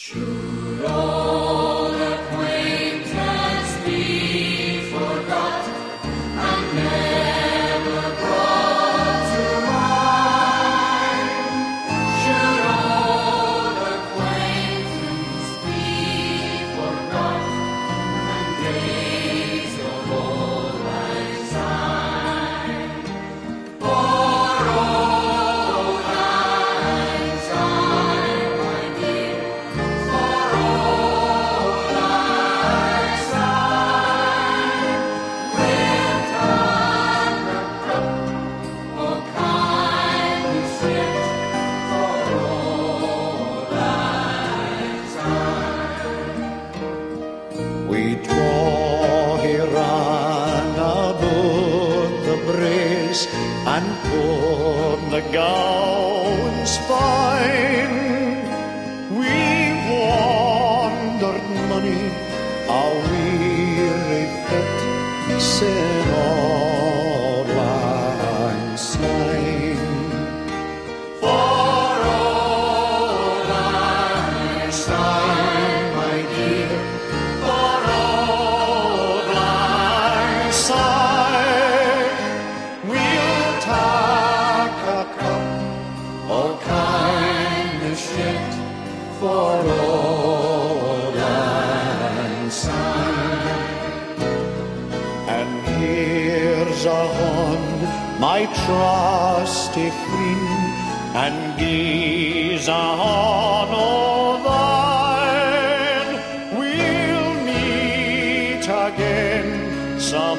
Sure. face and pulled the gown's fine. years are on, my trusty friend, and gaze are on all thine. We'll meet again some.